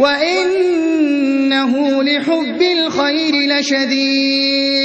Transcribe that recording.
وَإِنَّهُ لِحُبِّ الْخَيْرِ لَشَدِيدٌ